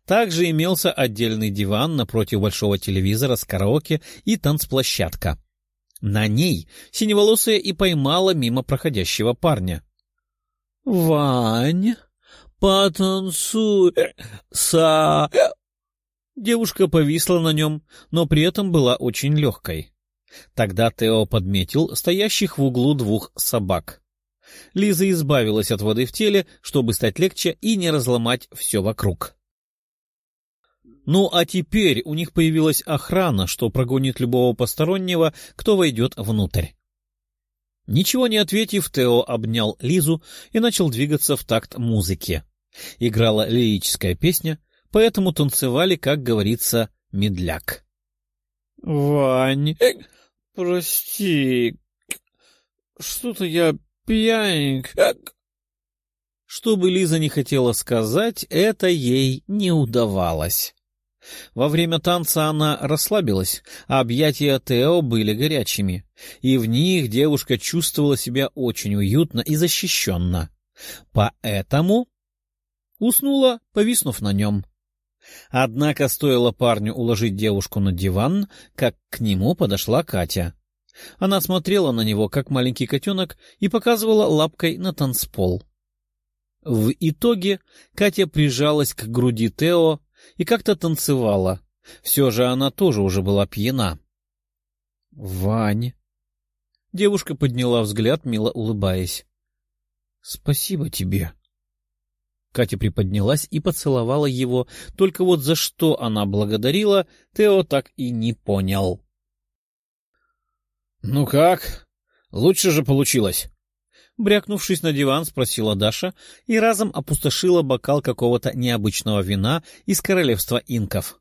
Также имелся отдельный диван напротив большого телевизора с караоке и танцплощадка. На ней синеволосая и поймала мимо проходящего парня. — Вань, потанцуй са... Девушка повисла на нем, но при этом была очень легкой. Тогда Тео подметил стоящих в углу двух собак. Лиза избавилась от воды в теле, чтобы стать легче и не разломать все вокруг. Ну а теперь у них появилась охрана, что прогонит любого постороннего, кто войдет внутрь. Ничего не ответив, Тео обнял Лизу и начал двигаться в такт музыки. Играла лирическая песня, поэтому танцевали, как говорится, медляк. — Вань, «Прости, что-то я пьяненько...» Что бы Лиза не хотела сказать, это ей не удавалось. Во время танца она расслабилась, а объятия Тео были горячими, и в них девушка чувствовала себя очень уютно и защищенно. Поэтому уснула, повиснув на нем. Однако стоило парню уложить девушку на диван, как к нему подошла Катя. Она смотрела на него, как маленький котенок, и показывала лапкой на танцпол. В итоге Катя прижалась к груди Тео и как-то танцевала. Все же она тоже уже была пьяна. — Вань! Девушка подняла взгляд, мило улыбаясь. — Спасибо тебе. — Катя приподнялась и поцеловала его, только вот за что она благодарила, Тео так и не понял. — Ну как? Лучше же получилось. Брякнувшись на диван, спросила Даша и разом опустошила бокал какого-то необычного вина из королевства инков.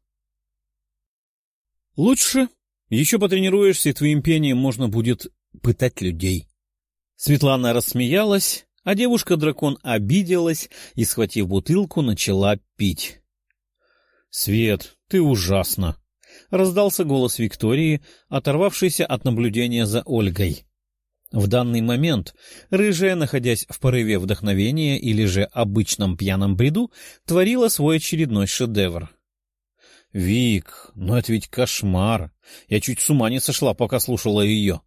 — Лучше. Еще потренируешься, и твоим пением можно будет пытать людей. Светлана рассмеялась, а девушка-дракон обиделась и, схватив бутылку, начала пить. — Свет, ты ужасно! — раздался голос Виктории, оторвавшийся от наблюдения за Ольгой. В данный момент рыжая, находясь в порыве вдохновения или же обычном пьяном бреду, творила свой очередной шедевр. «Вик, ну это ведь кошмар! Я чуть с ума не сошла, пока слушала ее!»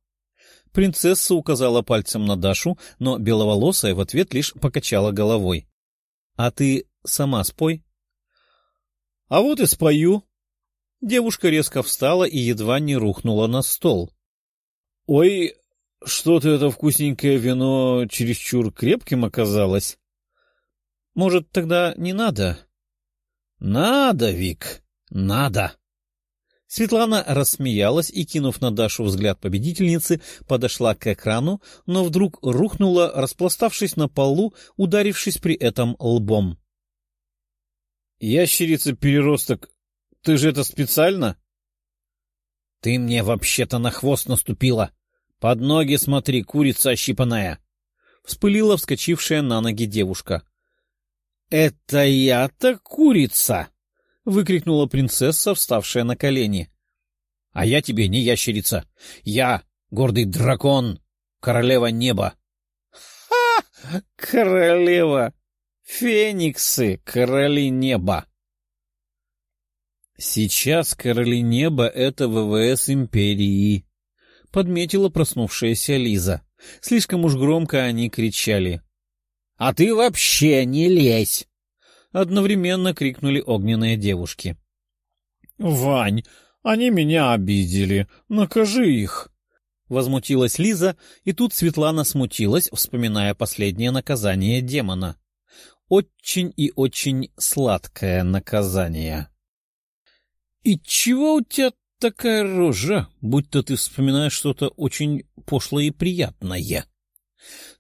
Принцесса указала пальцем на Дашу, но беловолосая в ответ лишь покачала головой. — А ты сама спой. — А вот и спою. Девушка резко встала и едва не рухнула на стол. — Ой, что-то это вкусненькое вино чересчур крепким оказалось. — Может, тогда не надо? — Надо, Вик, надо. Светлана рассмеялась и, кинув на Дашу взгляд победительницы, подошла к экрану, но вдруг рухнула, распластавшись на полу, ударившись при этом лбом. — Ящерица-переросток, ты же это специально? — Ты мне вообще-то на хвост наступила. Под ноги смотри, курица ощипанная. Вспылила вскочившая на ноги девушка. — Это я-то курица! — выкрикнула принцесса, вставшая на колени. — А я тебе не ящерица. Я гордый дракон, королева неба. — Ха! Королева! Фениксы, короли неба! Сейчас короли неба — это ВВС империи, — подметила проснувшаяся Лиза. Слишком уж громко они кричали. — А ты вообще не лезь! Одновременно крикнули огненные девушки. — Вань, они меня обидели. Накажи их! Возмутилась Лиза, и тут Светлана смутилась, вспоминая последнее наказание демона. Очень и очень сладкое наказание. — И чего у тебя такая рожа, будто ты вспоминаешь что-то очень пошлое и приятное?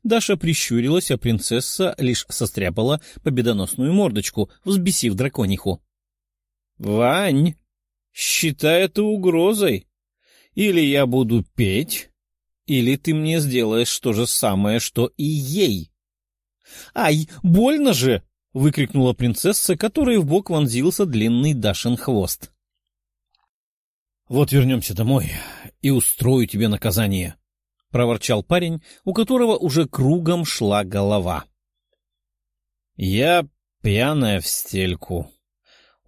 Даша прищурилась, а принцесса лишь состряпала победоносную мордочку, взбесив дракониху. — Вань, считай это угрозой. Или я буду петь, или ты мне сделаешь то же самое, что и ей. — Ай, больно же! — выкрикнула принцесса, которой в бок вонзился длинный Дашин хвост. — Вот вернемся домой и устрою тебе наказание, — проворчал парень, у которого уже кругом шла голова. «Я пьяная в стельку.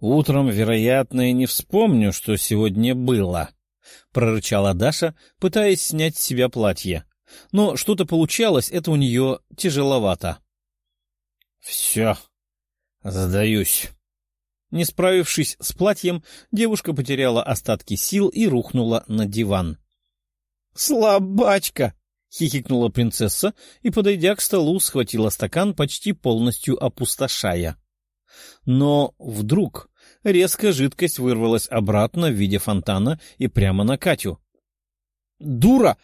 Утром, вероятно, и не вспомню, что сегодня было», — прорычала Даша, пытаясь снять с себя платье. Но что-то получалось, это у нее тяжеловато. «Все, сдаюсь». Не справившись с платьем, девушка потеряла остатки сил и рухнула на диван. «Слабачка!» — хихикнула принцесса и, подойдя к столу, схватила стакан, почти полностью опустошая. Но вдруг резко жидкость вырвалась обратно в виде фонтана и прямо на Катю. «Дура!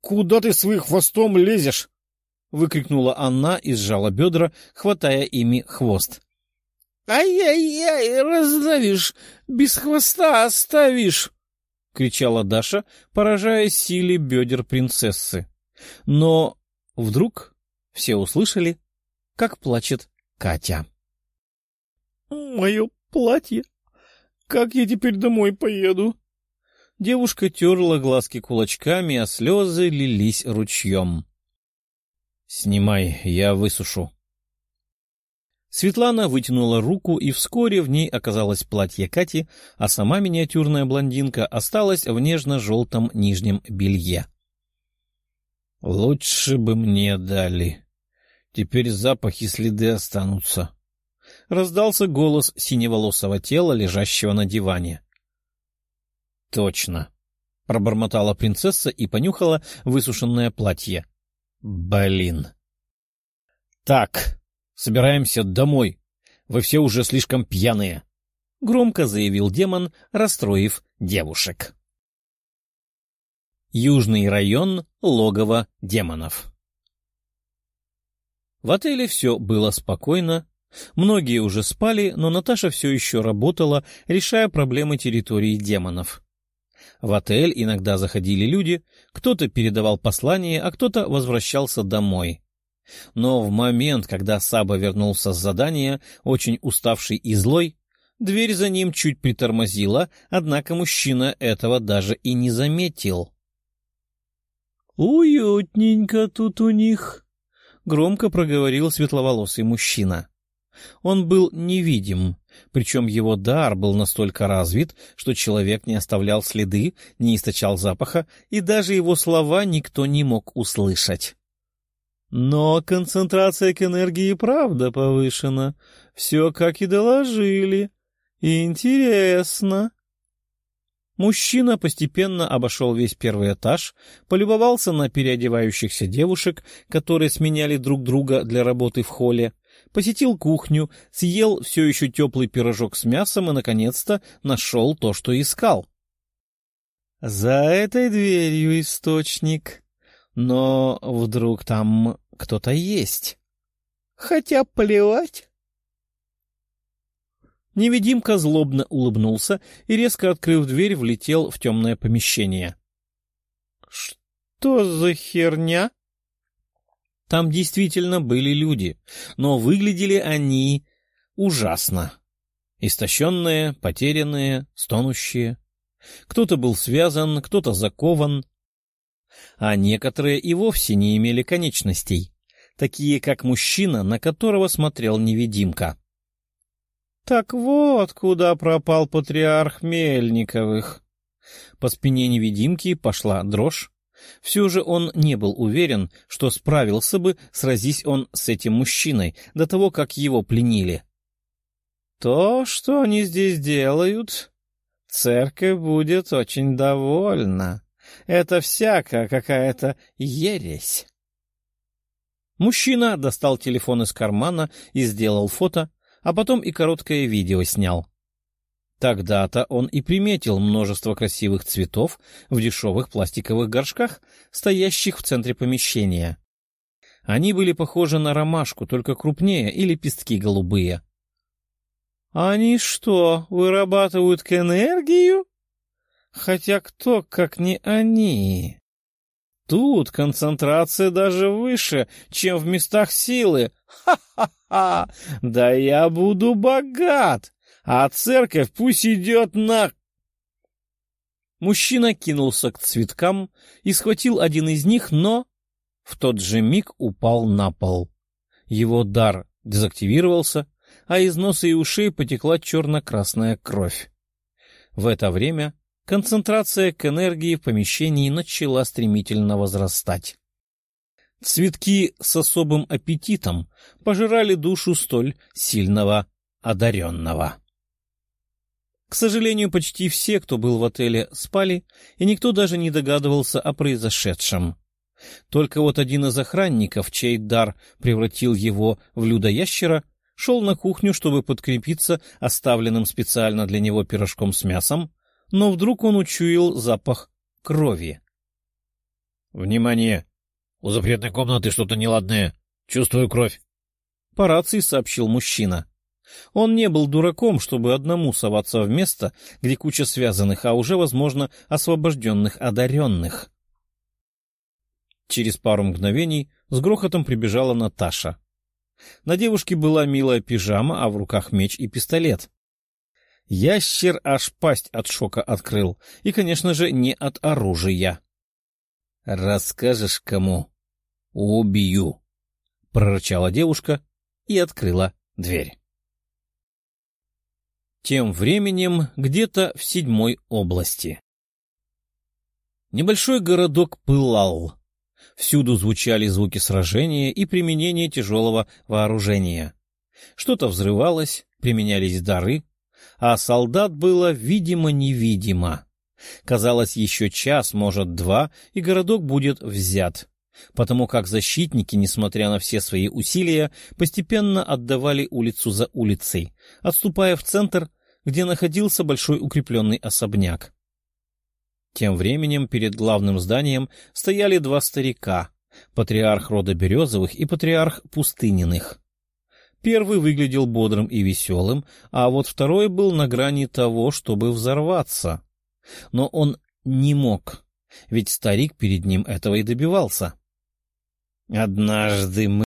Куда ты своим хвостом лезешь?» — выкрикнула она и сжала бедра, хватая ими хвост. «Ай-яй-яй, раздавишь, без хвоста оставишь!» — кричала Даша, поражая силе бедер принцессы. Но вдруг все услышали, как плачет Катя. — Мое платье! Как я теперь домой поеду? Девушка терла глазки кулачками, а слезы лились ручьем. — Снимай, я высушу. Светлана вытянула руку, и вскоре в ней оказалось платье Кати, а сама миниатюрная блондинка осталась в нежно-желтом нижнем белье. — Лучше бы мне дали. Теперь запахи следы останутся. Раздался голос синеволосого тела, лежащего на диване. — Точно. — пробормотала принцесса и понюхала высушенное платье. — Блин. — Так, Собираемся домой. Вы все уже слишком пьяные, — громко заявил демон, расстроив девушек. Южный район логова демонов В отеле все было спокойно. Многие уже спали, но Наташа все еще работала, решая проблемы территории демонов. В отель иногда заходили люди, кто-то передавал послание, а кто-то возвращался домой. Но в момент, когда Саба вернулся с задания, очень уставший и злой, дверь за ним чуть притормозила, однако мужчина этого даже и не заметил. «Уютненько тут у них», — громко проговорил светловолосый мужчина. Он был невидим, причем его дар был настолько развит, что человек не оставлял следы, не источал запаха, и даже его слова никто не мог услышать. Но концентрация к энергии правда повышена. Все, как и доложили. Интересно. Мужчина постепенно обошел весь первый этаж, полюбовался на переодевающихся девушек, которые сменяли друг друга для работы в холле, посетил кухню, съел все еще теплый пирожок с мясом и, наконец-то, нашел то, что искал. «За этой дверью источник», но вдруг там кто-то есть. Хотя плевать. Невидимка злобно улыбнулся и, резко открыв дверь, влетел в темное помещение. — Что за херня? Там действительно были люди, но выглядели они ужасно. Истощенные, потерянные, стонущие. Кто-то был связан, кто-то закован, а некоторые и вовсе не имели конечностей, такие как мужчина, на которого смотрел невидимка. «Так вот, куда пропал патриарх Мельниковых!» По спине невидимки пошла дрожь. Все же он не был уверен, что справился бы, сразись он с этим мужчиной, до того, как его пленили. «То, что они здесь делают, церковь будет очень довольна», это всякая какая-то ересь. Мужчина достал телефон из кармана и сделал фото, а потом и короткое видео снял. Тогда-то он и приметил множество красивых цветов в дешевых пластиковых горшках, стоящих в центре помещения. Они были похожи на ромашку, только крупнее и лепестки голубые. — Они что, вырабатывают к энергию? Хотя кто, как не они? Тут концентрация даже выше, чем в местах силы. Ха-ха-ха! Да я буду богат, а церковь пусть идет на... Мужчина кинулся к цветкам и схватил один из них, но в тот же миг упал на пол. Его дар дезактивировался, а из носа и ушей потекла черно-красная кровь. В это время концентрация к энергии в помещении начала стремительно возрастать. Цветки с особым аппетитом пожирали душу столь сильного одаренного. К сожалению, почти все, кто был в отеле, спали, и никто даже не догадывался о произошедшем. Только вот один из охранников, чей дар превратил его в людоящера, шел на кухню, чтобы подкрепиться оставленным специально для него пирожком с мясом, но вдруг он учуял запах крови. «Внимание! У запретной комнаты что-то неладное. Чувствую кровь!» По рации сообщил мужчина. Он не был дураком, чтобы одному соваться в место, где куча связанных, а уже, возможно, освобожденных одаренных. Через пару мгновений с грохотом прибежала Наташа. На девушке была милая пижама, а в руках меч и пистолет. Ящер аж пасть от шока открыл. И, конечно же, не от оружия. — Расскажешь кому? — Убью, — прорычала девушка и открыла дверь. Тем временем где-то в седьмой области. Небольшой городок пылал. Всюду звучали звуки сражения и применения тяжелого вооружения. Что-то взрывалось, применялись дары, а солдат было видимо-невидимо. Казалось, еще час, может, два, и городок будет взят, потому как защитники, несмотря на все свои усилия, постепенно отдавали улицу за улицей, отступая в центр, где находился большой укрепленный особняк. Тем временем перед главным зданием стояли два старика, патриарх рода Березовых и патриарх Пустыниных. Первый выглядел бодрым и веселым, а вот второй был на грани того, чтобы взорваться. Но он не мог, ведь старик перед ним этого и добивался. «Однажды мы